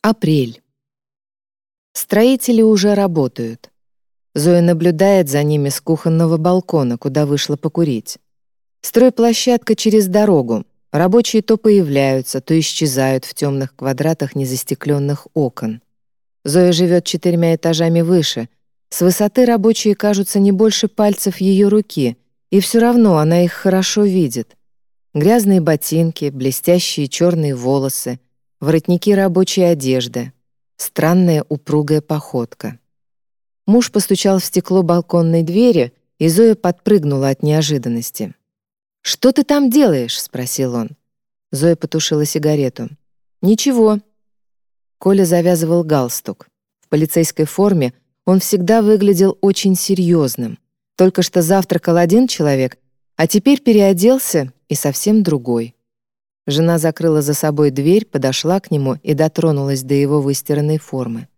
Апрель. Строители уже работают. Зоя наблюдает за ними с кухонного балкона, куда вышла покурить. Стройплощадка через дорогу. Рабочие то появляются, то исчезают в темных квадратах незастекленных окон. Зоя живет четырьмя этажами выше. С высоты рабочие кажутся не больше пальцев ее руки, и все равно она их хорошо видит. Грязные ботинки, блестящие черные волосы, воротники рабочей одежды, странная упругая походка. Муж постучал в стекло балконной двери, и Зоя подпрыгнула от неожиданности. «Что ты там делаешь?» — спросил он. Зоя потушила сигарету. «Ничего». Коля завязывал галстук. В полицейской форме он всегда выглядел очень серьезным. Только что завтракал один человек, а теперь переоделся и совсем другой. Жена закрыла за собой дверь, подошла к нему и дотронулась до его выстиранной формы.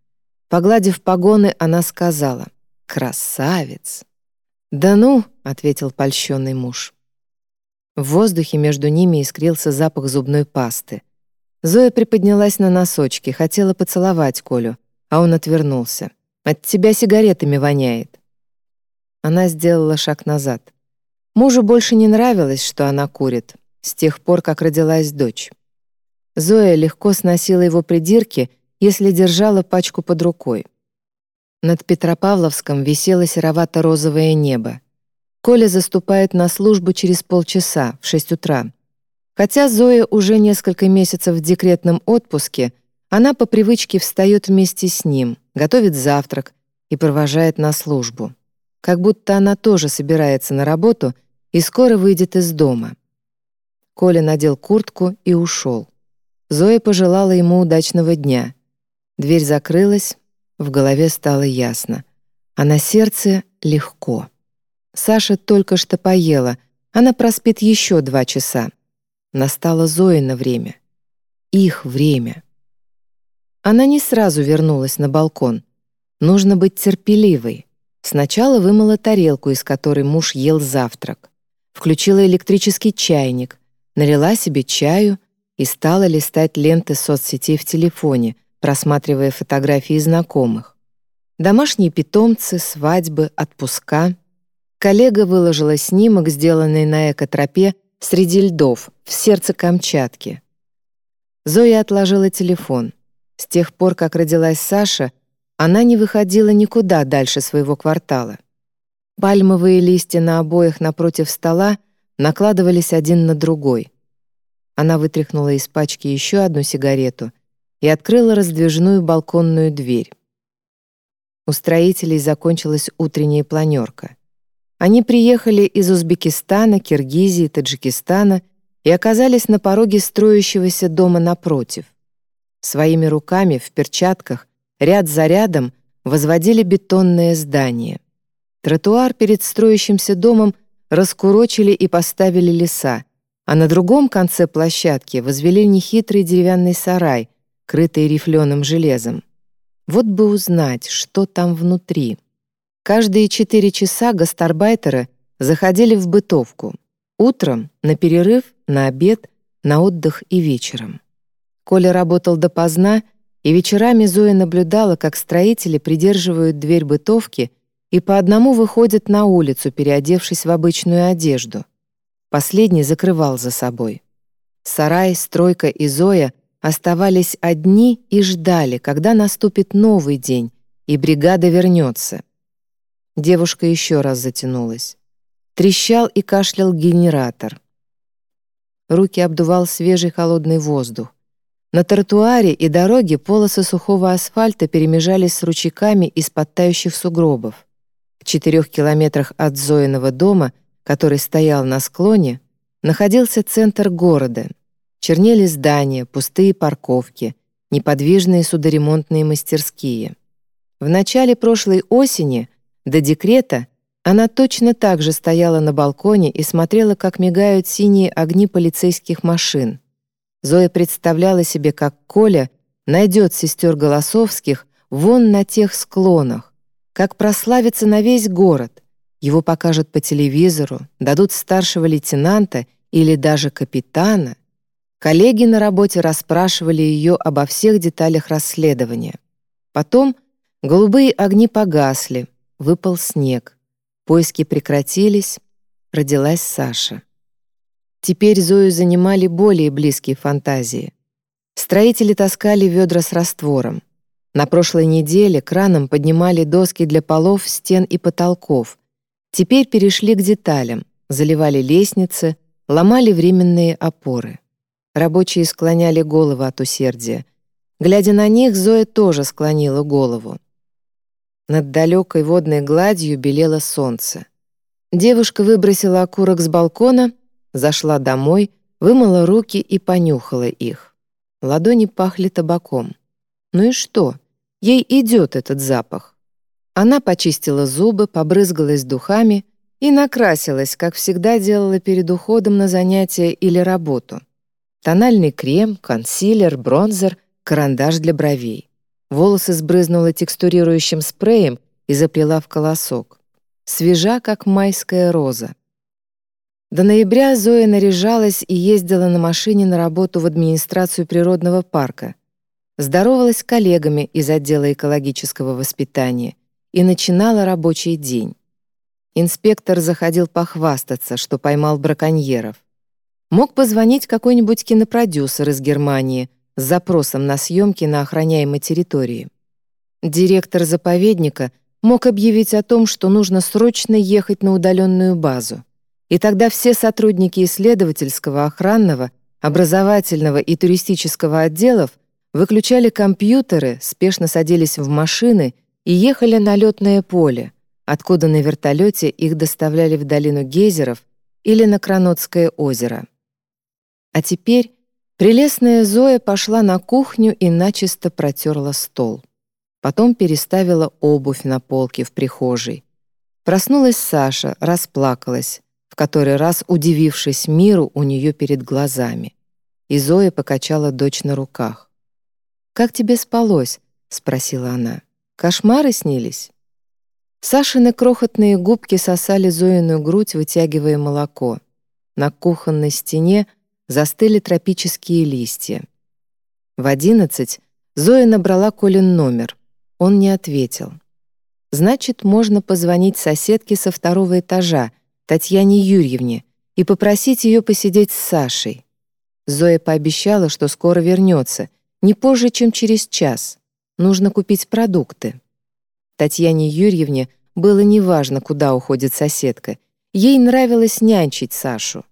Погладив погоны, она сказала «Красавец!» «Да ну!» — ответил польщенный муж. В воздухе между ними искрился запах зубной пасты. Зоя приподнялась на носочки, хотела поцеловать Колю, а он отвернулся. «От тебя сигаретами воняет». Она сделала шаг назад. Мужу больше не нравилось, что она курит, с тех пор, как родилась дочь. Зоя легко сносила его придирки, если держала пачку под рукой. Над Петропавловском висело серовато-розовое небо. Коля заступает на службу через полчаса, в 6 утра. Хотя Зоя уже несколько месяцев в декретном отпуске, она по привычке встает вместе с ним, готовит завтрак и провожает на службу. Как будто она тоже собирается на работу и скоро выйдет из дома. Коля надел куртку и ушел. Зоя пожелала ему удачного дня. Дверь закрылась, в голове стало ясно, а на сердце легко. Саша только что поела, она проспит еще два часа. Настало Зоина время. Их время. Она не сразу вернулась на балкон. Нужно быть терпеливой. Сначала вымыла тарелку, из которой муж ел завтрак. Включила электрический чайник, налила себе чаю и стала листать ленты соцсетей в телефоне, просматривая фотографии знакомых. Домашние питомцы, свадьбы, отпуска. Коллега выложила снимок, сделанный на экотропе среди льдов, в сердце Камчатки. Зоя отложила телефон. С тех пор, как родилась Саша, она не выходила никуда дальше своего квартала. Пальмовые листья на обоях напротив стола накладывались один на другой. Она вытряхнула из пачки еще одну сигарету и открыла раздвижную балконную дверь. У строителей закончилась утренняя планерка. Они приехали из Узбекистана, Киргизии, Таджикистана и оказались на пороге строящегося дома напротив. Своими руками, в перчатках, ряд за рядом возводили бетонное здание. Тротуар перед строящимся домом раскурочили и поставили леса, а на другом конце площадки возвели нехитрый деревянный сарай, крытый рифленым железом. Вот бы узнать, что там внутри. Каждые четыре часа гастарбайтеры заходили в бытовку. Утром, на перерыв, на обед, на отдых и вечером. Коля работал допоздна, и вечерами Зоя наблюдала, как строители придерживают дверь бытовки и по одному выходят на улицу, переодевшись в обычную одежду. Последний закрывал за собой. Сарай, Стройка и Зоя оставались одни и ждали, когда наступит новый день, и бригада вернется. Девушка еще раз затянулась. Трещал и кашлял генератор. Руки обдувал свежий холодный воздух. На тротуаре и дороге полосы сухого асфальта перемежались с ручейками из подтающих сугробов. В четырех километрах от Зоиного дома, который стоял на склоне, находился центр города. Чернели здания, пустые парковки, неподвижные судоремонтные мастерские. В начале прошлой осени, до декрета, она точно так же стояла на балконе и смотрела, как мигают синие огни полицейских машин. Зоя представляла себе, как Коля найдет сестер Голосовских вон на тех склонах, как прославится на весь город. Его покажут по телевизору, дадут старшего лейтенанта или даже капитана. Коллеги на работе расспрашивали ее обо всех деталях расследования. Потом голубые огни погасли, выпал снег. Поиски прекратились, родилась Саша. Теперь Зою занимали более близкие фантазии. Строители таскали ведра с раствором. На прошлой неделе краном поднимали доски для полов, стен и потолков. Теперь перешли к деталям, заливали лестницы, ломали временные опоры. Рабочие склоняли головы от усердия. Глядя на них, Зоя тоже склонила голову. Над далекой водной гладью белело солнце. Девушка выбросила окурок с балкона, зашла домой, вымыла руки и понюхала их. Ладони пахли табаком. Ну и что? Ей идет этот запах. Она почистила зубы, побрызгалась духами и накрасилась, как всегда делала перед уходом на занятия или работу. Тональный крем, консилер, бронзер, карандаш для бровей. Волосы сбрызнула текстурирующим спреем и заплела в колосок. Свежа, как майская роза. До ноября Зоя наряжалась и ездила на машине на работу в администрацию природного парка. Здоровалась с коллегами из отдела экологического воспитания и начинала рабочий день. Инспектор заходил похвастаться, что поймал браконьеров. Мог позвонить какой-нибудь кинопродюсер из Германии с запросом на съемки на охраняемой территории. Директор заповедника мог объявить о том, что нужно срочно ехать на удаленную базу. И тогда все сотрудники исследовательского, охранного, образовательного и туристического отделов выключали компьютеры, спешно садились в машины и ехали на летное поле — откуда на вертолете их доставляли в долину гейзеров или на Кранотское озеро. А теперь прелестная Зоя пошла на кухню и начисто протерла стол. Потом переставила обувь на полке в прихожей. Проснулась Саша, расплакалась, в который раз удивившись миру у нее перед глазами. И Зоя покачала дочь на руках. «Как тебе спалось?» — спросила она. «Кошмары снились?» Сашины крохотные губки сосали Зоину грудь, вытягивая молоко. На кухонной стене застыли тропические листья. В одиннадцать Зоя набрала Колин номер. Он не ответил. Значит, можно позвонить соседке со второго этажа, Татьяне Юрьевне, и попросить ее посидеть с Сашей. Зоя пообещала, что скоро вернется, не позже, чем через час. Нужно купить продукты. Татьяне Юрьевне было неважно, куда уходит соседка. Ей нравилось нянчить Сашу.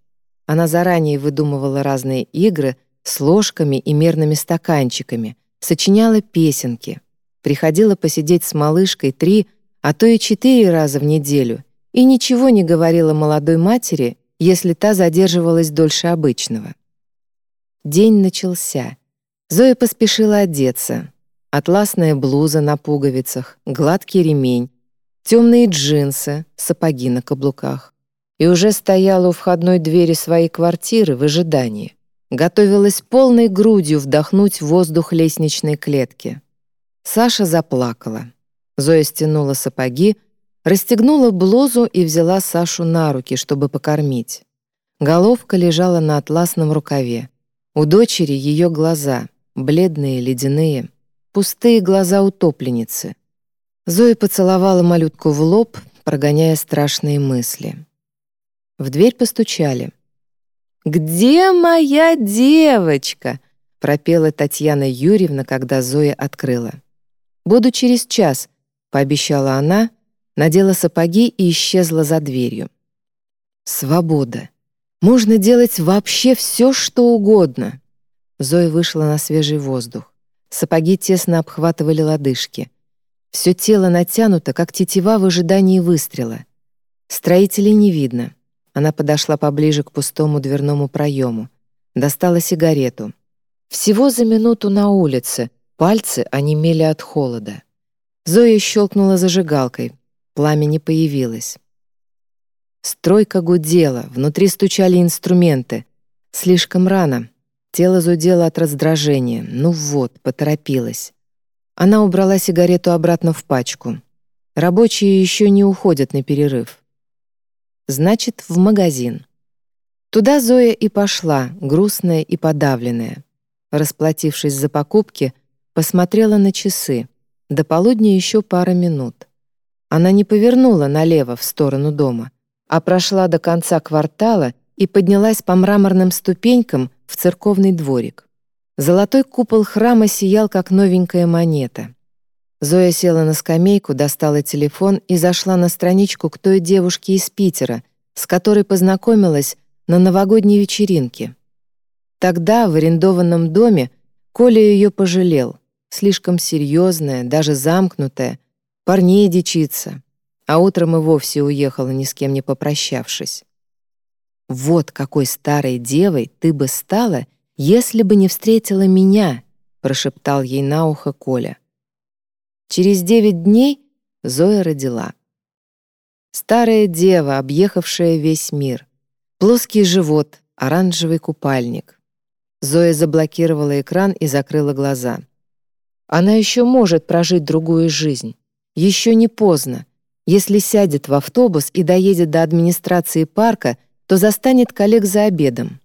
Она заранее выдумывала разные игры с ложками и мерными стаканчиками, сочиняла песенки, приходила посидеть с малышкой три, а то и четыре раза в неделю и ничего не говорила молодой матери, если та задерживалась дольше обычного. День начался. Зоя поспешила одеться, атласная блуза на пуговицах, гладкий ремень, темные джинсы, сапоги на каблуках. И уже стояла у входной двери своей квартиры в ожидании. Готовилась полной грудью вдохнуть воздух лестничной клетки. Саша заплакала. Зоя стянула сапоги, расстегнула блузу и взяла Сашу на руки, чтобы покормить. Головка лежала на атласном рукаве. У дочери ее глаза, бледные, ледяные — пустые глаза утопленницы. Зоя поцеловала малютку в лоб, прогоняя страшные мысли. В дверь постучали. «Где моя девочка?» — пропела Татьяна Юрьевна, когда Зоя открыла. «Буду через час», — пообещала она, надела сапоги и исчезла за дверью. «Свобода. Можно делать вообще все, что угодно». Зоя вышла на свежий воздух. Сапоги тесно обхватывали лодыжки. Все тело натянуто, как тетива в ожидании выстрела. Строителей не видно. Она подошла поближе к пустому дверному проему. Достала сигарету. Всего за минуту на улице. Пальцы онемели от холода. Зоя щелкнула зажигалкой. Пламя не появилось. Стройка гудела, внутри стучали инструменты. Слишком рано, Тело зудело от раздражения. Ну вот, поторопилась. Она убрала сигарету обратно в пачку. Рабочие еще не уходят на перерыв. Значит, в магазин. Туда Зоя и пошла, грустная и подавленная. Расплатившись за покупки, посмотрела на часы. До полудня еще пара минут. Она не повернула налево в сторону дома, а прошла до конца квартала и поднялась по мраморным ступенькам в церковный дворик. Золотой купол храма сиял, как новенькая монета. Зоя села на скамейку, достала телефон и зашла на страничку к той девушке из Питера, с которой познакомилась на новогодней вечеринке. Тогда в арендованном доме Коля ее пожалел. Слишком серьезная, даже замкнутая, парней дичится. А утром и вовсе уехала, ни с кем не попрощавшись. «Вот какой старой девой ты бы стала, если бы не встретила меня», прошептал ей на ухо Коля. Через девять дней Зоя родила. Старая дева, объехавшая весь мир. Плоский живот, оранжевый купальник. Зоя заблокировала экран и закрыла глаза. Она еще может прожить другую жизнь. Еще не поздно. Если сядет в автобус и доедет до администрации парка, то застанет коллег за обедом.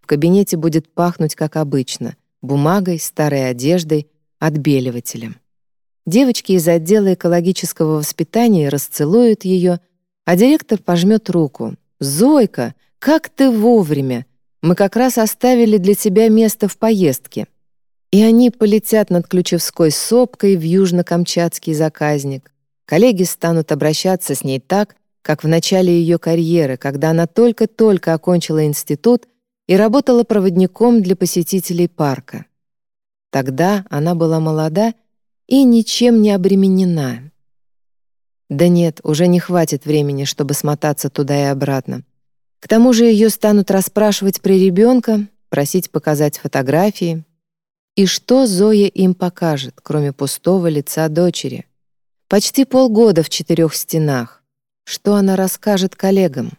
В кабинете будет пахнуть, как обычно, бумагой, старой одеждой, отбеливателем. Девочки из отдела экологического воспитания расцелуют ее, а директор пожмет руку. «Зойка, как ты вовремя! Мы как раз оставили для тебя место в поездке». И они полетят над Ключевской сопкой в Южно-Камчатский заказник. Коллеги станут обращаться с ней так, как в начале ее карьеры, когда она только-только окончила институт и работала проводником для посетителей парка. Тогда она была молода и ничем не обременена. Да нет, уже не хватит времени, чтобы смотаться туда и обратно. К тому же ее станут расспрашивать про ребенка, просить показать фотографии. И что Зоя им покажет, кроме пустого лица дочери? Почти полгода в четырех стенах. Что она расскажет коллегам?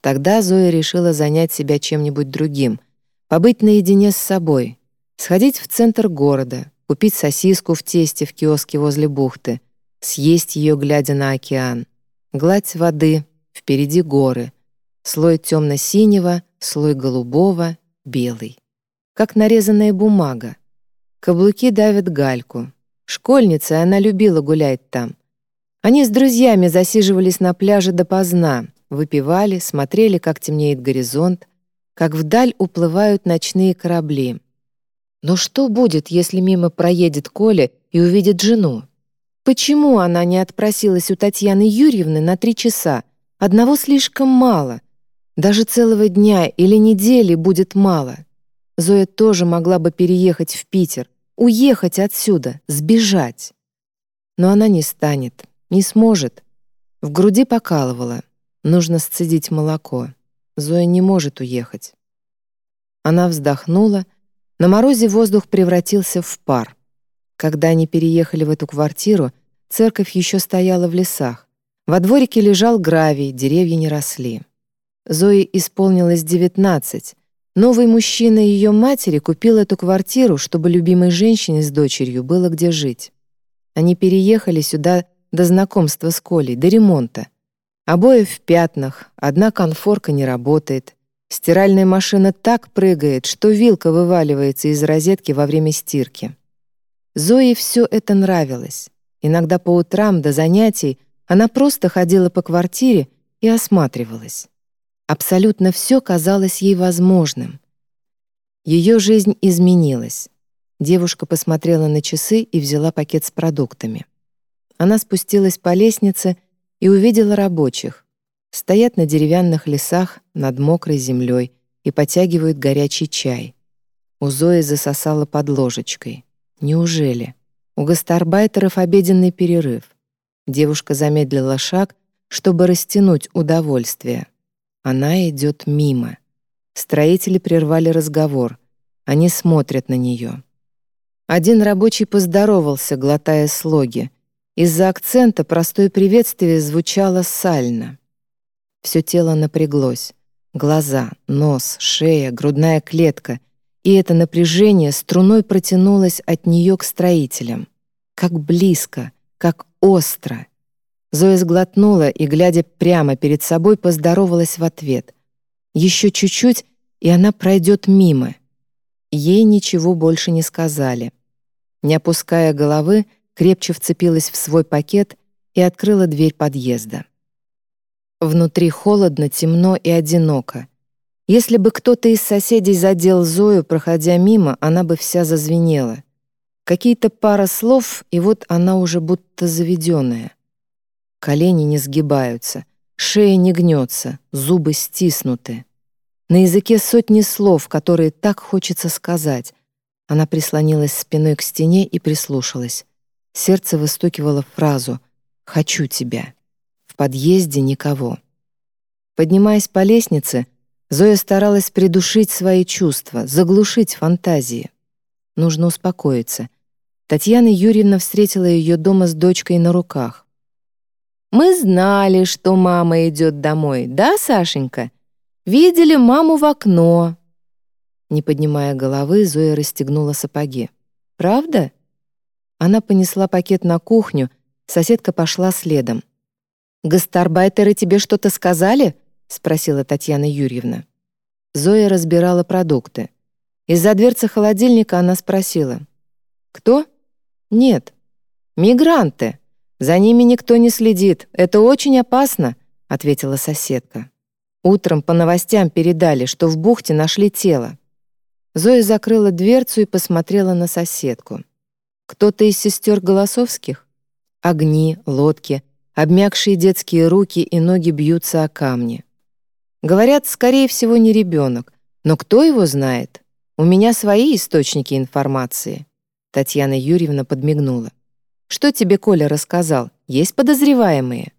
Тогда Зоя решила занять себя чем-нибудь другим, побыть наедине с собой, сходить в центр города, купить сосиску в тесте в киоске возле бухты, съесть ее, глядя на океан, гладь воды, впереди горы — Слой темно-синего, слой голубого, белый. Как нарезанная бумага. Каблуки давят гальку. Школьница, она любила гулять там. Они с друзьями засиживались на пляже допоздна, выпивали, смотрели, как темнеет горизонт, как вдаль уплывают ночные корабли. Но что будет, если мимо проедет Коля и увидит жену? Почему она не отпросилась у Татьяны Юрьевны на три часа? Одного слишком мало. Даже целого дня или недели будет мало. Зоя тоже могла бы переехать в Питер, уехать отсюда, сбежать. Но она не станет, не сможет. В груди покалывала. Нужно сцедить молоко. Зоя не может уехать. Она вздохнула. На морозе воздух превратился в пар. Когда они переехали в эту квартиру, церковь еще стояла в лесах. Во дворике лежал гравий, деревья не росли. Зои исполнилось 19. Новый мужчина ее матери купил эту квартиру, чтобы любимой женщине с дочерью было где жить. Они переехали сюда до знакомства с Колей, до ремонта. Обои в пятнах, одна конфорка не работает. Стиральная машина так прыгает, что вилка вываливается из розетки во время стирки. Зое все это нравилось. Иногда по утрам до занятий она просто ходила по квартире и осматривалась. Абсолютно все казалось ей возможным. Ее жизнь изменилась. Девушка посмотрела на часы и взяла пакет с продуктами. Она спустилась по лестнице и увидела рабочих. Стоят на деревянных лесах над мокрой землей и потягивают горячий чай. У Зои засосала под ложечкой. Неужели? У гастарбайтеров обеденный перерыв. Девушка замедлила шаг, чтобы растянуть удовольствие. Она идет мимо. Строители прервали разговор. Они смотрят на нее. Один рабочий поздоровался, глотая слоги. Из-за акцента простое приветствие звучало сально. Все тело напряглось. Глаза, нос, шея, грудная клетка. И это напряжение струной протянулось от нее к строителям. Как близко, как остро. Зоя сглотнула и, глядя прямо перед собой, поздоровалась в ответ. Еще чуть-чуть, и она пройдет мимо. Ей ничего больше не сказали. Не опуская головы, крепче вцепилась в свой пакет и открыла дверь подъезда. Внутри холодно, темно и одиноко. Если бы кто-то из соседей задел Зою, проходя мимо, она бы вся зазвенела. Какие-то пара слов, и вот она уже будто заведенная. Колени не сгибаются, шея не гнется, зубы стиснуты. На языке сотни слов, которые так хочется сказать. Она прислонилась спиной к стене и прислушалась. Сердце выстукивало фразу «Хочу тебя». В подъезде никого. Поднимаясь по лестнице, Зоя старалась придушить свои чувства, заглушить фантазии. Нужно успокоиться. Татьяна Юрьевна встретила ее дома с дочкой на руках. «Мы знали, что мама идет домой, да, Сашенька?» Видели маму в окно». Не поднимая головы, Зоя расстегнула сапоги. «Правда?» Она понесла пакет на кухню, соседка пошла следом. «Гастарбайтеры тебе что-то сказали?» — спросила Татьяна Юрьевна. Зоя разбирала продукты. Из-за дверцы холодильника она спросила. «Кто?» «Нет». «Мигранты. За ними никто не следит. Это очень опасно», — ответила соседка. Утром по новостям передали, что в бухте нашли тело. Зоя закрыла дверцу и посмотрела на соседку. Кто-то из сестер Голосовских? Огни, лодки, обмякшие детские руки и ноги бьются о камни. Говорят, скорее всего, не ребенок. Но кто его знает? У меня свои источники информации. Татьяна Юрьевна подмигнула. Что тебе Коля рассказал? Есть подозреваемые?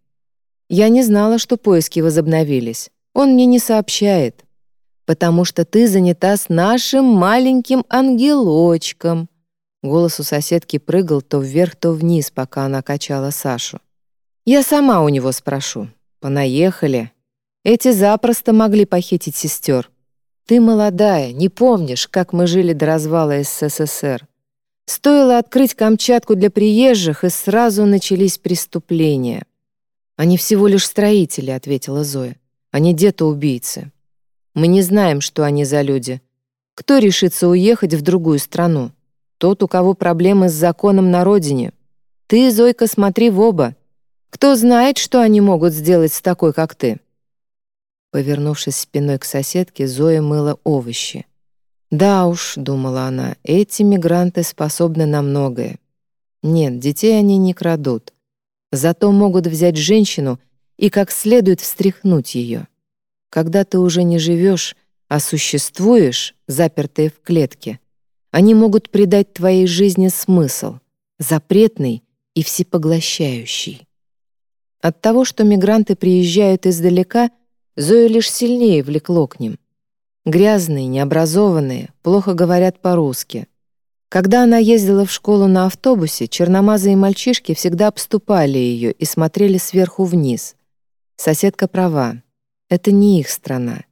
Я не знала, что поиски возобновились. Он мне не сообщает, потому что ты занята с нашим маленьким ангелочком». Голос у соседки прыгал то вверх, то вниз, пока она качала Сашу. «Я сама у него спрошу. Понаехали. Эти запросто могли похитить сестер. Ты молодая, не помнишь, как мы жили до развала СССР. Стоило открыть Камчатку для приезжих, и сразу начались преступления. «Они всего лишь строители», — ответила Зоя. Они дети-убийцы. Мы не знаем, что они за люди. Кто решится уехать в другую страну? Тот, у кого проблемы с законом на родине. Ты, Зойка, смотри в оба. Кто знает, что они могут сделать с такой, как ты?» Повернувшись спиной к соседке, Зоя мыла овощи. «Да уж», — думала она, — «эти мигранты способны на многое. Нет, детей они не крадут. Зато могут взять женщину и как следует встряхнуть ее. Когда ты уже не живешь, а существуешь, запертые в клетке, они могут придать твоей жизни смысл, запретный и всепоглощающий. От того, что мигранты приезжают издалека, Зою лишь сильнее влекло к ним. Грязные, необразованные, плохо говорят по-русски. Когда она ездила в школу на автобусе, черномазые мальчишки всегда обступали ее и смотрели сверху вниз. Соседка права. Это не их страна.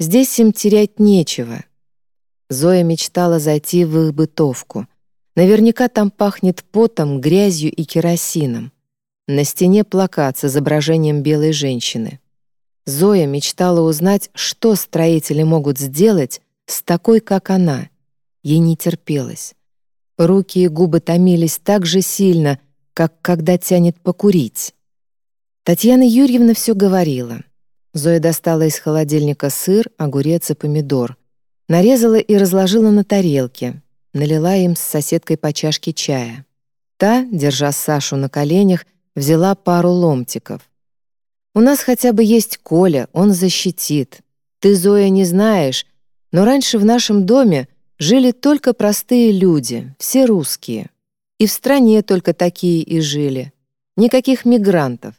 Здесь им терять нечего. Зоя мечтала зайти в их бытовку. Наверняка там пахнет потом, грязью и керосином. На стене плакат с изображением белой женщины. Зоя мечтала узнать, что строители могут сделать с такой, как она. Ей не терпелось. Руки и губы томились так же сильно, как когда тянет покурить. Татьяна Юрьевна все говорила. Зоя достала из холодильника сыр, огурец и помидор. Нарезала и разложила на тарелке. Налила им с соседкой по чашке чая. Та, держа Сашу на коленях, взяла пару ломтиков. «У нас хотя бы есть Коля, он защитит. Ты, Зоя, не знаешь, но раньше в нашем доме жили только простые люди, все русские. И в стране только такие и жили. Никаких мигрантов.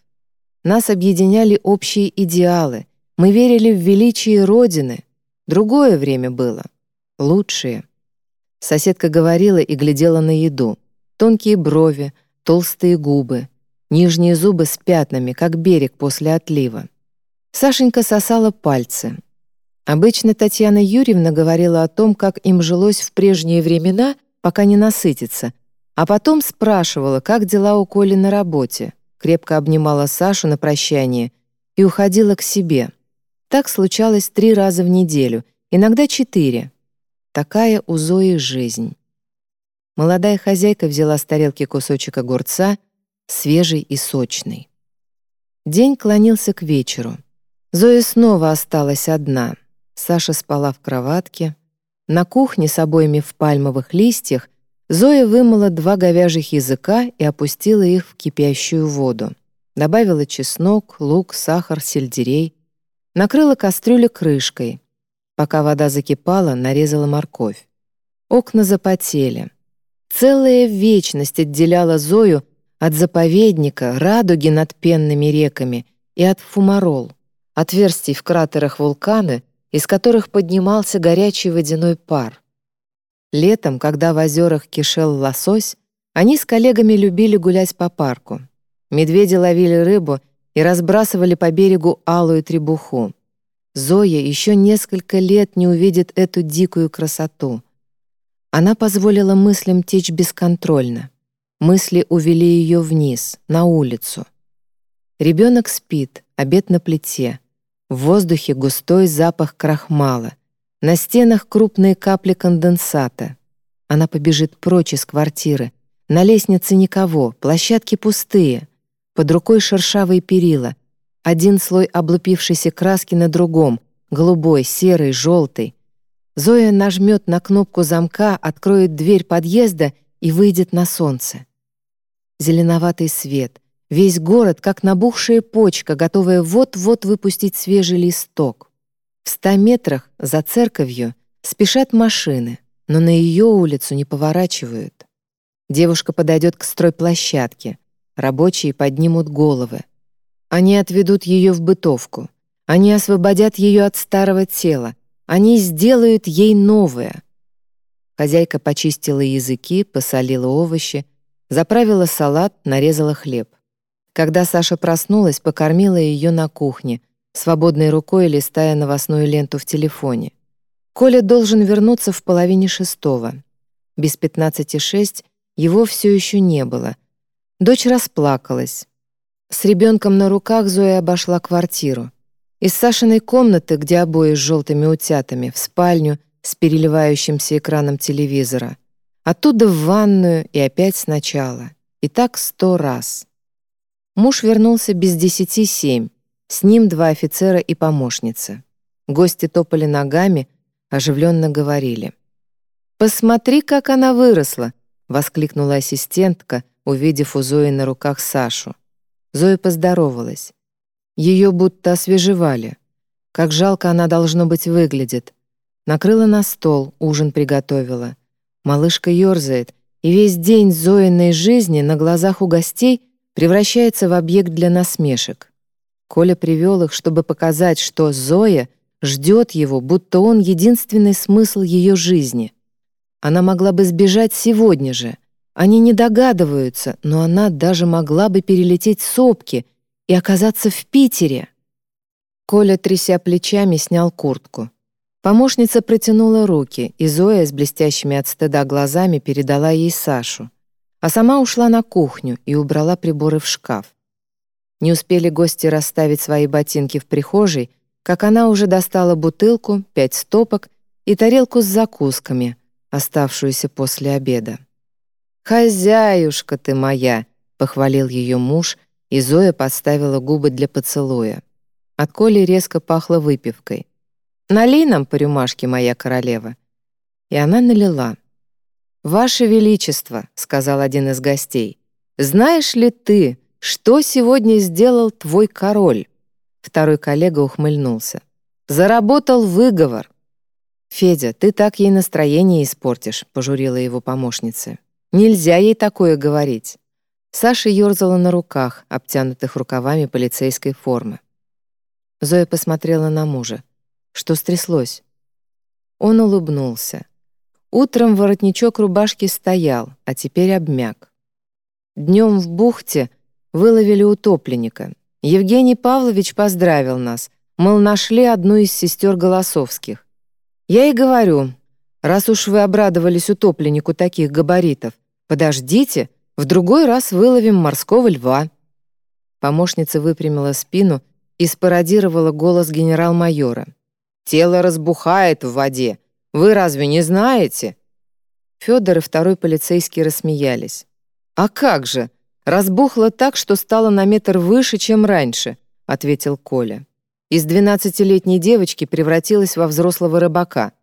Нас объединяли общие идеалы. Мы верили в величие Родины. Другое время было. Лучшее. Соседка говорила и глядела на еду. Тонкие брови, толстые губы, нижние зубы с пятнами, как берег после отлива. Сашенька сосала пальцы. Обычно Татьяна Юрьевна говорила о том, как им жилось в прежние времена, пока не насытится, а потом спрашивала, как дела у Коли на работе крепко обнимала Сашу на прощание и уходила к себе. Так случалось три раза в неделю, иногда четыре. Такая у Зои жизнь. Молодая хозяйка взяла с тарелки кусочек огурца, свежий и сочный. День клонился к вечеру. Зоя снова осталась одна. Саша спала в кроватке. На кухне с обоями в пальмовых листьях Зоя вымыла два говяжьих языка и опустила их в кипящую воду. Добавила чеснок, лук, сахар, сельдерей. Накрыла кастрюлю крышкой. Пока вода закипала, нарезала морковь. Окна запотели. Целая вечность отделяла Зою от заповедника, радуги над пенными реками и от фумарол, отверстий в кратерах вулкана, из которых поднимался горячий водяной пар. Летом, когда в озерах кишел лосось, они с коллегами любили гулять по парку. Медведи ловили рыбу и разбрасывали по берегу алую требуху. Зоя еще несколько лет не увидит эту дикую красоту. Она позволила мыслям течь бесконтрольно. Мысли увели ее вниз, на улицу. Ребенок спит, обед на плите. В воздухе густой запах крахмала. На стенах крупные капли конденсата. Она побежит прочь из квартиры. На лестнице никого, площадки пустые. Под рукой шершавые перила. Один слой облупившейся краски на другом, голубой, серый, желтый. Зоя нажмет на кнопку замка, откроет дверь подъезда и выйдет на солнце. Зеленоватый свет. Весь город, как набухшая почка, готовая вот-вот выпустить свежий листок. В ста метрах за церковью спешат машины, но на ее улицу не поворачивают. Девушка подойдет к стройплощадке. Рабочие поднимут головы. Они отведут ее в бытовку. Они освободят ее от старого тела. Они сделают ей новое. Хозяйка почистила языки, посолила овощи, заправила салат, нарезала хлеб. Когда Саша проснулась, покормила ее на кухне, свободной рукой листая новостную ленту в телефоне. Коля должен вернуться в половине шестого. Без пятнадцати шесть его все еще не было. Дочь расплакалась. С ребенком на руках Зоя обошла квартиру. Из Сашиной комнаты, где обои с желтыми утятами, в спальню с переливающимся экраном телевизора. Оттуда в ванную и опять сначала. И так сто раз. Муж вернулся без десяти семь. С ним два офицера и помощница. Гости топали ногами, оживленно говорили. «Посмотри, как она выросла!» — воскликнула ассистентка, увидев у Зои на руках Сашу. Зоя поздоровалась. Ее будто освежевали. Как жалко она, должно быть, выглядит. Накрыла на стол, ужин приготовила. Малышка ерзает, и весь день Зоиной жизни на глазах у гостей превращается в объект для насмешек. Коля привел их, чтобы показать, что Зоя ждет его, будто он единственный смысл ее жизни. Она могла бы сбежать сегодня же. Они не догадываются, но она даже могла бы перелететь сопки и оказаться в Питере. Коля, тряся плечами, снял куртку. Помощница протянула руки, и Зоя с блестящими от стыда глазами передала ей Сашу. А сама ушла на кухню и убрала приборы в шкаф. Не успели гости расставить свои ботинки в прихожей, как она уже достала бутылку, пять стопок и тарелку с закусками, оставшуюся после обеда. «Хозяюшка ты моя!» — похвалил ее муж, и Зоя подставила губы для поцелуя. От Коли резко пахло выпивкой. «Налей нам по рюмашке, моя королева!» И она налила. «Ваше Величество!» — сказал один из гостей. «Знаешь ли ты, «Что сегодня сделал твой король?» Второй коллега ухмыльнулся. «Заработал выговор». «Федя, ты так ей настроение испортишь», — пожурила его помощница. «Нельзя ей такое говорить». Саша ерзала на руках, обтянутых рукавами полицейской формы. Зоя посмотрела на мужа. Что стряслось? Он улыбнулся. Утром воротничок рубашки стоял, а теперь обмяк. Днем в бухте выловили утопленника. Евгений Павлович поздравил нас, мол, нашли одну из сестер Голосовских. Я и говорю, раз уж вы обрадовались утопленнику таких габаритов, подождите, в другой раз выловим морского льва. Помощница выпрямила спину и спародировала голос генерал-майора. «Тело разбухает в воде. Вы разве не знаете?» Федор и второй полицейский рассмеялись. «А как же? Разбухло так, что стало на метр выше, чем раньше», — ответил Коля. Из двенадцатилетней девочки превратилась во взрослого рыбака.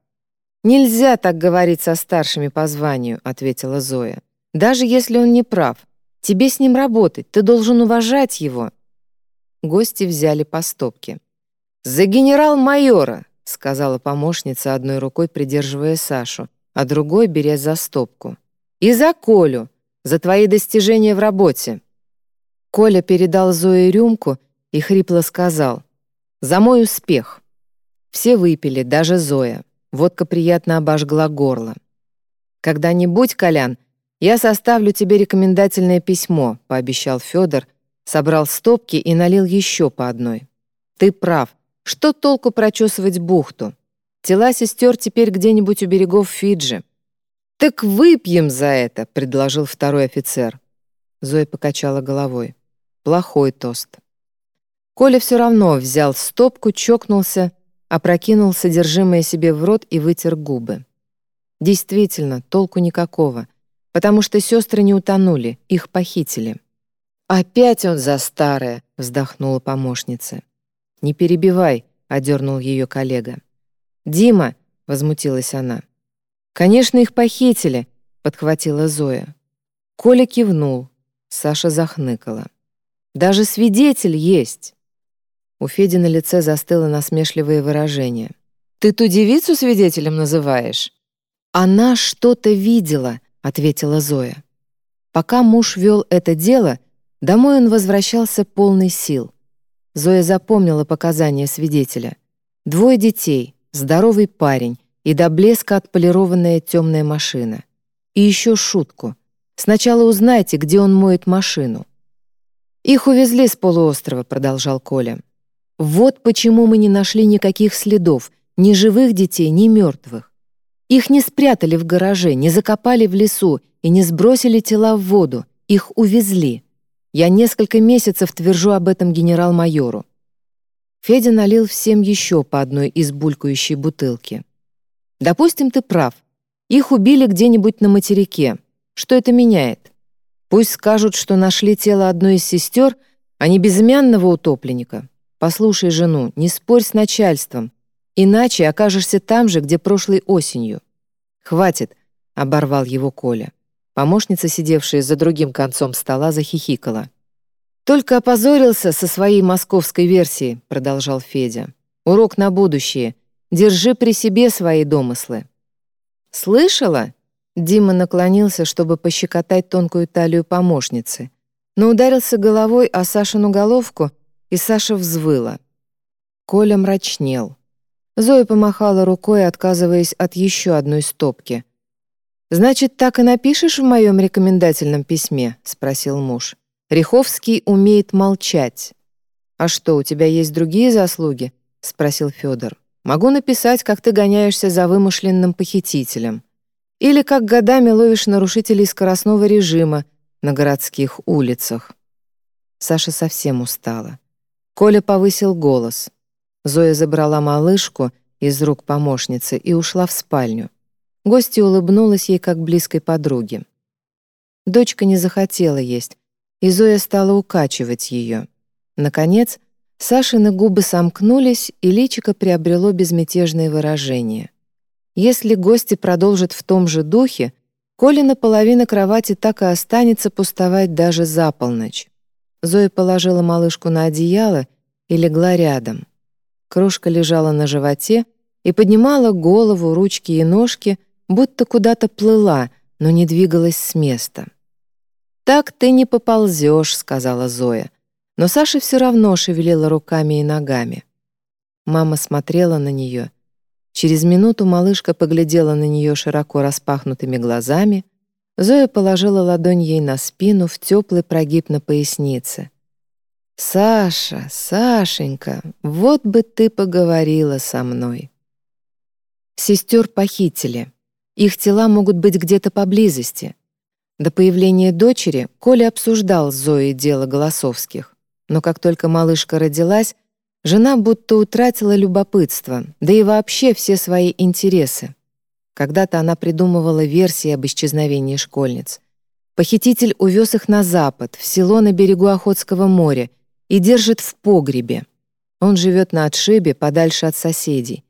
«Нельзя так говорить со старшими по званию», — ответила Зоя. «Даже если он не прав. Тебе с ним работать, ты должен уважать его». Гости взяли по стопке. «За генерал-майора!» — сказала помощница, одной рукой придерживая Сашу, а другой беря за стопку. «И за Колю! За твои достижения в работе!» Коля передал Зое рюмку и хрипло сказал «За мой успех!» Все выпили, даже Зоя. Водка приятно обожгла горло. «Когда-нибудь, Колян, я составлю тебе рекомендательное письмо», — пообещал Федор, собрал стопки и налил еще по одной. «Ты прав. Что толку прочесывать бухту? Тела сестер теперь где-нибудь у берегов Фиджи». «Так выпьем за это», — предложил второй офицер. Зоя покачала головой. «Плохой тост». Коля все равно взял стопку, чокнулся, опрокинул содержимое себе в рот и вытер губы. Действительно, толку никакого — потому что сестры не утонули, их похитили. «Опять он за старое!» — вздохнула помощница. «Не перебивай», — одернул ее коллега. «Дима!» — возмутилась она. «Конечно, их похитили», — подхватила Зоя. Коля кивнул, Саша захныкала. «Даже свидетель есть!» У Феди на лице застыло насмешливое выражение. «Ты ту девицу свидетелем называешь?» «Она что-то видела», ответила Зоя. Пока муж вел это дело, домой он возвращался полный сил. Зоя запомнила показания свидетеля. Двое детей, здоровый парень и до блеска отполированная темная машина. И еще шутку. Сначала узнайте, где он моет машину. «Их увезли с полуострова», — продолжал Коля. «Вот почему мы не нашли никаких следов, ни живых детей, ни мертвых. Их не спрятали в гараже, не закопали в лесу и не сбросили тела в воду. Их увезли. Я несколько месяцев твержу об этом генерал-майору. Федя налил всем еще по одной из булькающей бутылки. «Допустим, ты прав. Их убили где-нибудь на материке. Что это меняет? Пусть скажут, что нашли тело одной из сестер, а не безымянного утопленника. Послушай жену, не спорь с начальством. Иначе окажешься там же, где прошлой осенью. «Хватит», — оборвал его Коля. Помощница, сидевшая за другим концом стола, захихикала. «Только опозорился со своей московской версией», — продолжал Федя. «Урок на будущее. Держи при себе свои домыслы». «Слышала?» Дима наклонился, чтобы пощекотать тонкую талию помощницы, но ударился головой о Сашину головку, и Саша взвыла. Коля мрачнел. Зоя помахала рукой, отказываясь от еще одной стопки. «Значит, так и напишешь в моем рекомендательном письме?» — спросил муж. «Риховский умеет молчать». «А что, у тебя есть другие заслуги?» — спросил Федор. «Могу написать, как ты гоняешься за вымышленным похитителем. Или как годами ловишь нарушителей скоростного режима на городских улицах». Саша совсем устала. Коля повысил голос. Зоя забрала малышку из рук помощницы и ушла в спальню. Гостья улыбнулась ей как близкой подруге. Дочка не захотела есть, и Зоя стала укачивать ее. Наконец, Сашины губы сомкнулись, и личико приобрело безмятежное выражение. Если гости продолжат в том же духе, Колина половина кровати так и останется пустовать даже за полночь. Зоя положила малышку на одеяло и легла рядом. Крошка лежала на животе и поднимала голову, ручки и ножки, будто куда-то плыла, но не двигалась с места. «Так ты не поползешь», — сказала Зоя. Но Саша все равно шевелила руками и ногами. Мама смотрела на нее. Через минуту малышка поглядела на нее широко распахнутыми глазами. Зоя положила ладонь ей на спину в теплый прогиб на пояснице. «Саша, Сашенька, вот бы ты поговорила со мной». Сестер похитили. Их тела могут быть где-то поблизости. До появления дочери Коля обсуждал с Зоей дело Голосовских. Но как только малышка родилась, Жена будто утратила любопытство, да и вообще все свои интересы. Когда-то она придумывала версии об исчезновении школьниц. Похититель увез их на запад, в село на берегу Охотского моря, и держит в погребе. Он живет на отшибе, подальше от соседей.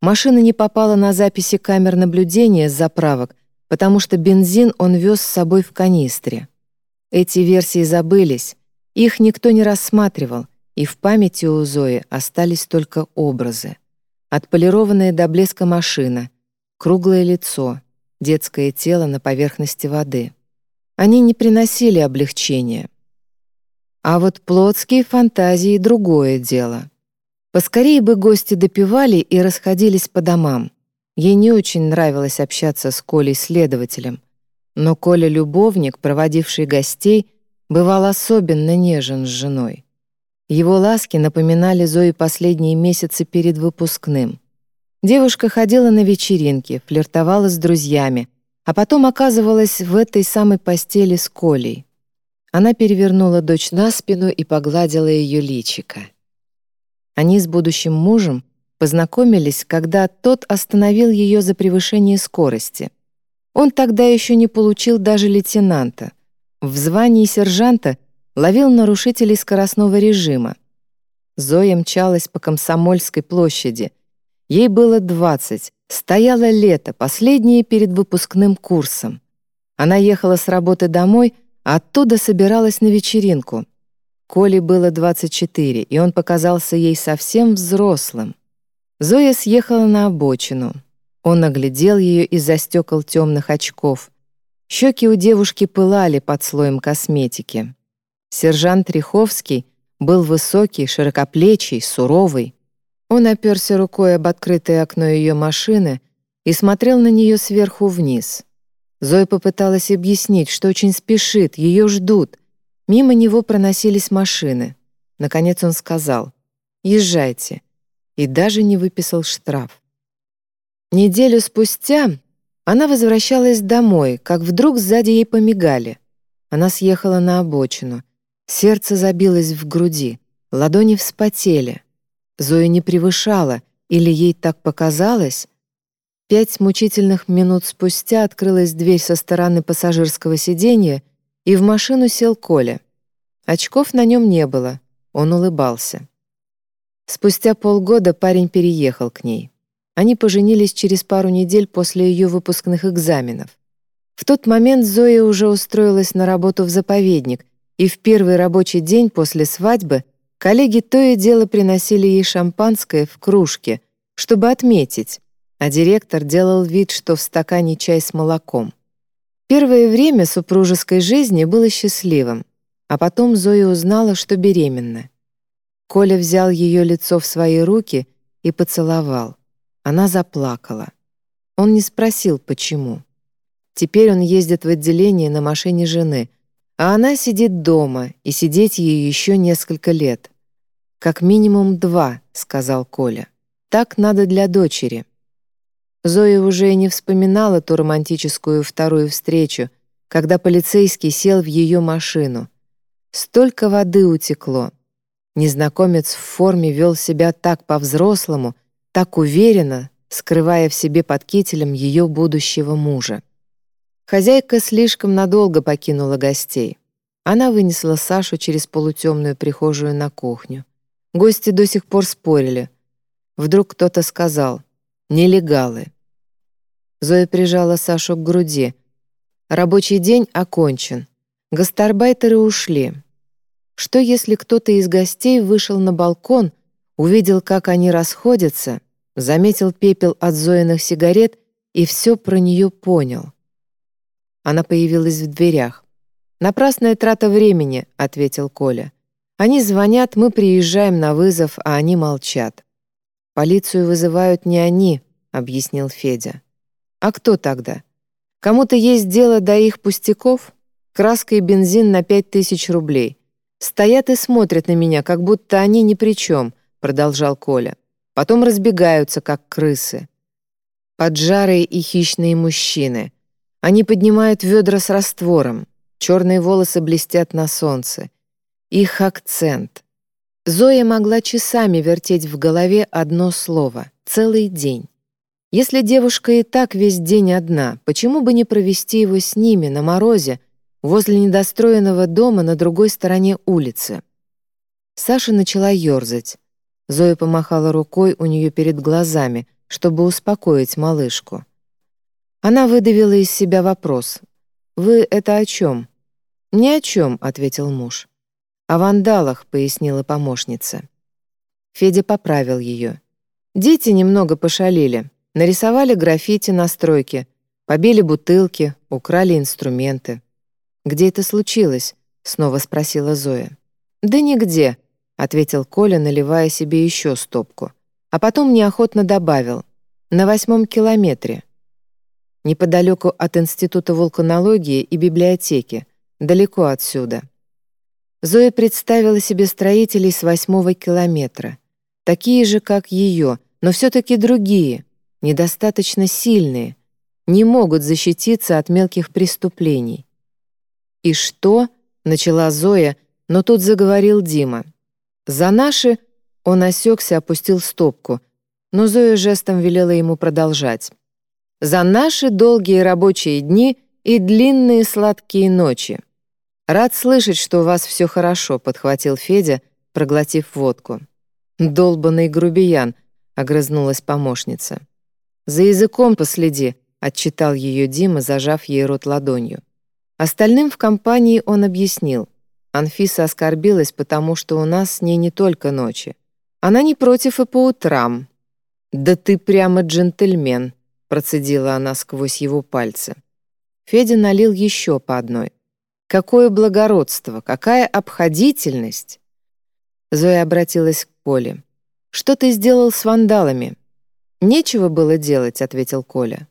Машина не попала на записи камер наблюдения с заправок, потому что бензин он вез с собой в канистре. Эти версии забылись, их никто не рассматривал, и в памяти у Зои остались только образы. Отполированная до блеска машина, круглое лицо, детское тело на поверхности воды. Они не приносили облегчения. А вот плотские фантазии — другое дело. Поскорее бы гости допивали и расходились по домам. Ей не очень нравилось общаться с Колей-следователем. Но Коля-любовник, проводивший гостей, бывал особенно нежен с женой. Его ласки напоминали Зои последние месяцы перед выпускным. Девушка ходила на вечеринки, флиртовала с друзьями, а потом оказывалась в этой самой постели с Колей. Она перевернула дочь на спину и погладила ее личико. Они с будущим мужем познакомились, когда тот остановил ее за превышение скорости. Он тогда еще не получил даже лейтенанта. В звании сержанта ловил нарушителей скоростного режима. Зоя мчалась по Комсомольской площади — Ей было двадцать, стояло лето, последнее перед выпускным курсом. Она ехала с работы домой, а оттуда собиралась на вечеринку. Коле было 24, и он показался ей совсем взрослым. Зоя съехала на обочину. Он оглядел ее из-за стекол темных очков. Щеки у девушки пылали под слоем косметики. Сержант Риховский был высокий, широкоплечий, суровый. Он оперся рукой об открытое окно ее машины и смотрел на нее сверху вниз. Зоя попыталась объяснить, что очень спешит, ее ждут. Мимо него проносились машины. Наконец он сказал «Езжайте» и даже не выписал штраф. Неделю спустя она возвращалась домой, как вдруг сзади ей помигали. Она съехала на обочину. Сердце забилось в груди, ладони вспотели. Зоя не превышала, или ей так показалось? Пять мучительных минут спустя открылась дверь со стороны пассажирского сиденья, и в машину сел Коля. Очков на нем не было, он улыбался. Спустя полгода парень переехал к ней. Они поженились через пару недель после ее выпускных экзаменов. В тот момент Зоя уже устроилась на работу в заповедник, и в первый рабочий день после свадьбы Коллеги то и дело приносили ей шампанское в кружке, чтобы отметить, а директор делал вид, что в стакане чай с молоком. Первое время супружеской жизни было счастливым, а потом Зоя узнала, что беременна. Коля взял ее лицо в свои руки и поцеловал. Она заплакала. Он не спросил, почему. Теперь он ездит в отделение на машине жены, а она сидит дома, и сидеть ей еще несколько лет. «Как минимум два», — сказал Коля. «Так надо для дочери». Зоя уже и не вспоминала ту романтическую вторую встречу, когда полицейский сел в ее машину. Столько воды утекло. Незнакомец в форме вел себя так по-взрослому, так уверенно, скрывая в себе под кителем ее будущего мужа. Хозяйка слишком надолго покинула гостей. Она вынесла Сашу через полутемную прихожую на кухню. Гости до сих пор спорили. Вдруг кто-то сказал «нелегалы». Зоя прижала Сашу к груди. Рабочий день окончен. Гастарбайтеры ушли. Что если кто-то из гостей вышел на балкон, увидел, как они расходятся, заметил пепел от Зоиных сигарет и все про нее понял? Она появилась в дверях. «Напрасная трата времени», — ответил Коля. Они звонят, мы приезжаем на вызов, а они молчат. «Полицию вызывают не они», — объяснил Федя. «А кто тогда? Кому-то есть дело до их пустяков? Краска и бензин на пять тысяч рублей. Стоят и смотрят на меня, как будто они ни при чем», — продолжал Коля. «Потом разбегаются, как крысы. Поджарые и хищные мужчины. Они поднимают ведра с раствором. Черные волосы блестят на солнце. Их акцент. Зоя могла часами вертеть в голове одно слово, целый день. Если девушка и так весь день одна, почему бы не провести его с ними на морозе, возле недостроенного дома на другой стороне улицы? Саша начала ерзать. Зоя помахала рукой у нее перед глазами, чтобы успокоить малышку. Она выдавила из себя вопрос. «Вы это о чем?» «Ни о чем», — ответил муж. «О вандалах», — пояснила помощница. Федя поправил ее. Дети немного пошалили, нарисовали граффити на стройке, побили бутылки, украли инструменты. «Где это случилось?» — снова спросила Зоя. «Да нигде», — ответил Коля, наливая себе еще стопку. А потом неохотно добавил. «На восьмом километре». Неподалеку от Института вулканологии и библиотеки, далеко отсюда. Зоя представила себе строителей с восьмого километра. Такие же, как ее, но все-таки другие, недостаточно сильные, не могут защититься от мелких преступлений. «И что?» — начала Зоя, но тут заговорил Дима. «За наши...» — он осекся, опустил стопку, но Зоя жестом велела ему продолжать. «За наши долгие рабочие дни и длинные сладкие ночи». «Рад слышать, что у вас все хорошо», — подхватил Федя, проглотив водку. «Долбанный грубиян», — огрызнулась помощница. «За языком последи», — отчитал ее Дима, зажав ей рот ладонью. Остальным в компании он объяснил. Анфиса оскорбилась, потому что у нас с ней не только ночи. Она не против и по утрам. «Да ты прямо джентльмен», — процедила она сквозь его пальцы. Федя налил еще по одной. Какое благородство, какая обходительность!» Зоя обратилась к Коле. «Что ты сделал с вандалами?» «Нечего было делать», — ответил Коля.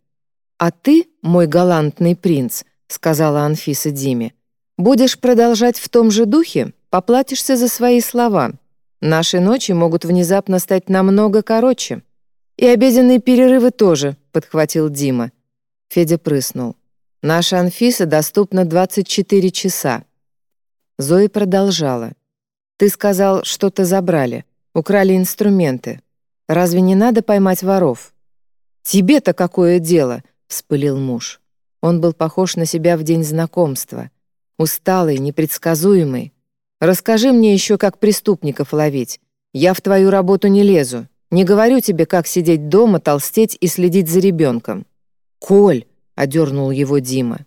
«А ты, мой галантный принц», — сказала Анфиса Диме, «будешь продолжать в том же духе, поплатишься за свои слова. Наши ночи могут внезапно стать намного короче». «И обеденные перерывы тоже», — подхватил Дима. Федя прыснул. Наша Анфиса доступна 24 часа». Зои продолжала. «Ты сказал, что-то забрали, украли инструменты. Разве не надо поймать воров?» «Тебе-то какое дело?» — вспылил муж. Он был похож на себя в день знакомства. Усталый, непредсказуемый. «Расскажи мне еще, как преступников ловить. Я в твою работу не лезу. Не говорю тебе, как сидеть дома, толстеть и следить за ребенком». «Коль!» — одернул его Дима.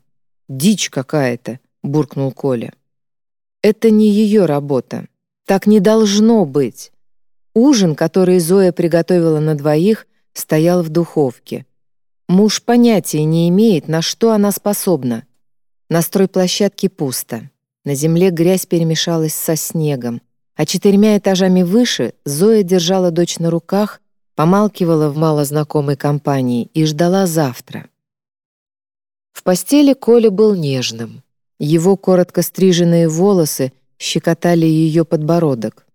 «Дичь какая-то», — буркнул Коля. «Это не ее работа. Так не должно быть». Ужин, который Зоя приготовила на двоих, стоял в духовке. Муж понятия не имеет, на что она способна. На стройплощадке пусто. На земле грязь перемешалась со снегом. А четырьмя этажами выше Зоя держала дочь на руках, помалкивала в малознакомой компании и ждала завтра. В постели Коля был нежным. Его коротко стриженные волосы щекотали ее подбородок.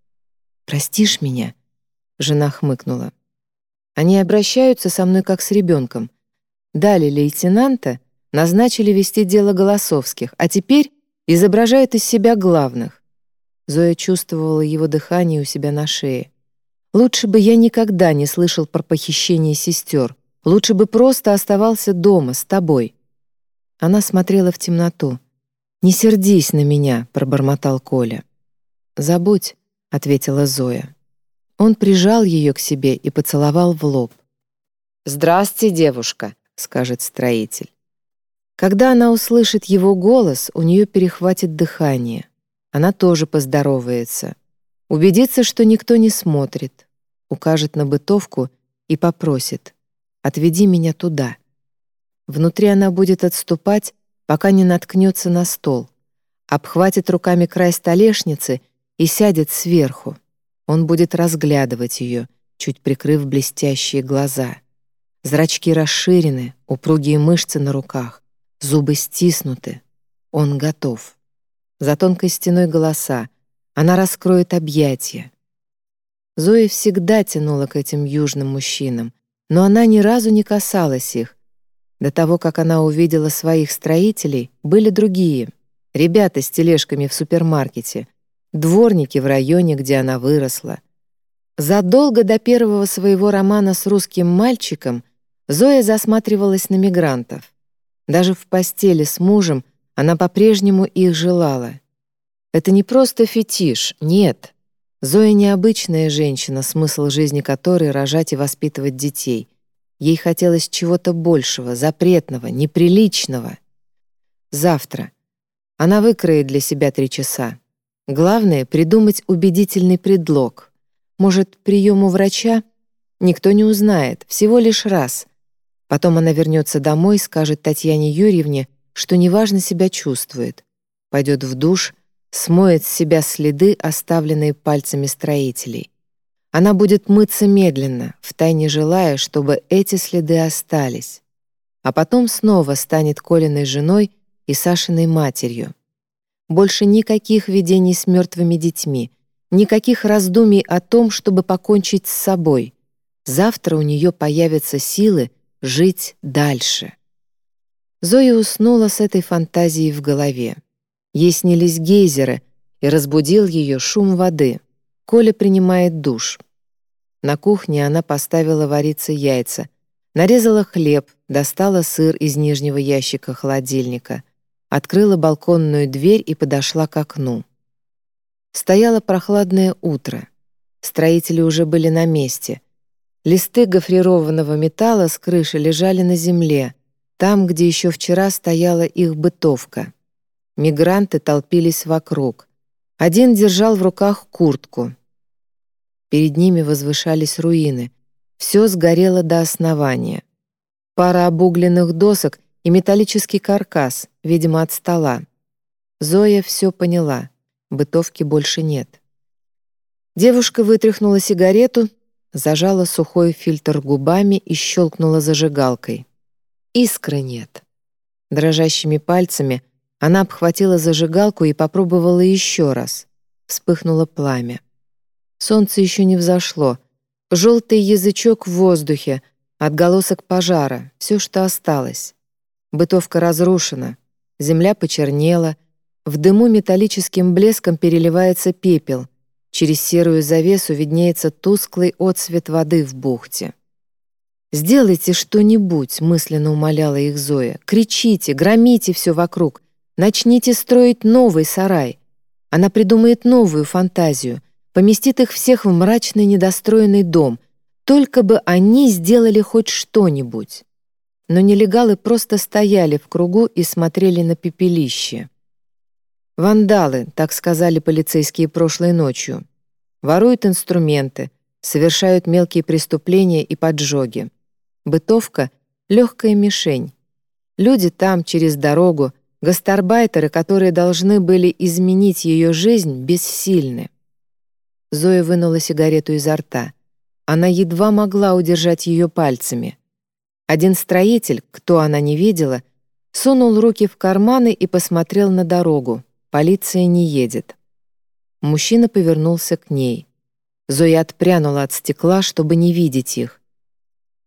«Простишь меня?» — жена хмыкнула. «Они обращаются со мной как с ребенком. Дали лейтенанта, назначили вести дело Голосовских, а теперь изображают из себя главных». Зоя чувствовала его дыхание у себя на шее. «Лучше бы я никогда не слышал про похищение сестер. Лучше бы просто оставался дома с тобой». Она смотрела в темноту. «Не сердись на меня», — пробормотал Коля. «Забудь», — ответила Зоя. Он прижал ее к себе и поцеловал в лоб. «Здрасте, девушка», — скажет строитель. Когда она услышит его голос, у нее перехватит дыхание. Она тоже поздоровается. Убедится, что никто не смотрит. Укажет на бытовку и попросит «Отведи меня туда». Внутри она будет отступать, пока не наткнется на стол, обхватит руками край столешницы и сядет сверху. Он будет разглядывать ее, чуть прикрыв блестящие глаза. Зрачки расширены, упругие мышцы на руках, зубы стиснуты. Он готов. За тонкой стеной голоса. Она раскроет объятия. Зоя всегда тянула к этим южным мужчинам, но она ни разу не касалась их, до того, как она увидела своих строителей, были другие. Ребята с тележками в супермаркете. дворники в районе, где она выросла. Задолго до первого своего романа с русским мальчиком Зоя засматривалась на мигрантов. Даже в постели с мужем она по-прежнему их желала. Это не просто фетиш, нет. Зоя необычная женщина, смысл жизни которой — рожать и воспитывать детей. Ей хотелось чего-то большего, запретного, неприличного. Завтра. Она выкроет для себя три часа. Главное — придумать убедительный предлог. Может, прием у врача? Никто не узнает, всего лишь раз. Потом она вернется домой, скажет Татьяне Юрьевне, что неважно себя чувствует. Пойдет в душ, смоет с себя следы, оставленные пальцами строителей. Она будет мыться медленно, втайне желая, чтобы эти следы остались. А потом снова станет Колиной женой и Сашиной матерью. Больше никаких видений с мертвыми детьми, никаких раздумий о том, чтобы покончить с собой. Завтра у нее появятся силы жить дальше. Зоя уснула с этой фантазией в голове. Ей снились гейзеры, и разбудил ее шум воды. Коля принимает душ. На кухне она поставила вариться яйца, нарезала хлеб, достала сыр из нижнего ящика холодильника — открыла балконную дверь и подошла к окну. Стояло прохладное утро. Строители уже были на месте. Листы гофрированного металла с крыши лежали на земле, там, где еще вчера стояла их бытовка. Мигранты толпились вокруг. Один держал в руках куртку. Перед ними возвышались руины. Все сгорело до основания. Пара обугленных досок и металлический каркас, видимо, от стола. Зоя все поняла. Бытовки больше нет. Девушка вытряхнула сигарету, зажала сухой фильтр губами и щелкнула зажигалкой. Искры нет. Дрожащими пальцами она обхватила зажигалку и попробовала еще раз. Вспыхнуло пламя. Солнце еще не взошло. Желтый язычок в воздухе, отголосок пожара, все, что осталось. Бытовка разрушена, земля почернела, в дыму металлическим блеском переливается пепел, через серую завесу виднеется тусклый отсвет воды в бухте. «Сделайте что-нибудь», — мысленно умоляла их Зоя. «Кричите, громите все вокруг, начните строить новый сарай». Она придумает новую фантазию, поместит их всех в мрачный недостроенный дом, только бы они сделали хоть что-нибудь но нелегалы просто стояли в кругу и смотрели на пепелище. Вандалы, так сказали полицейские прошлой ночью. Воруют инструменты, совершают мелкие преступления и поджоги. Бытовка — легкая мишень. Люди там, через дорогу, гастарбайтеры, которые должны были изменить ее жизнь, бессильны. Зоя вынула сигарету изо рта. Она едва могла удержать ее пальцами. Один строитель, кто она не видела, сунул руки в карманы и посмотрел на дорогу. Полиция не едет. Мужчина повернулся к ней. Зоя отпрянула от стекла, чтобы не видеть их.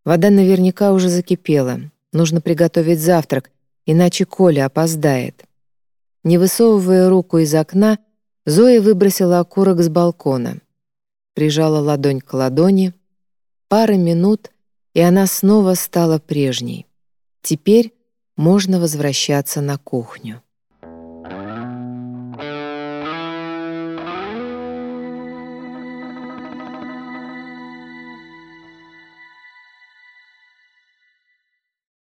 Вода наверняка уже закипела. Нужно приготовить завтрак, иначе Коля опоздает. Не высовывая руку из окна, Зоя выбросила окурок с балкона. Прижала ладонь к ладони. Пара минут, и она снова стала прежней. Теперь можно возвращаться на кухню.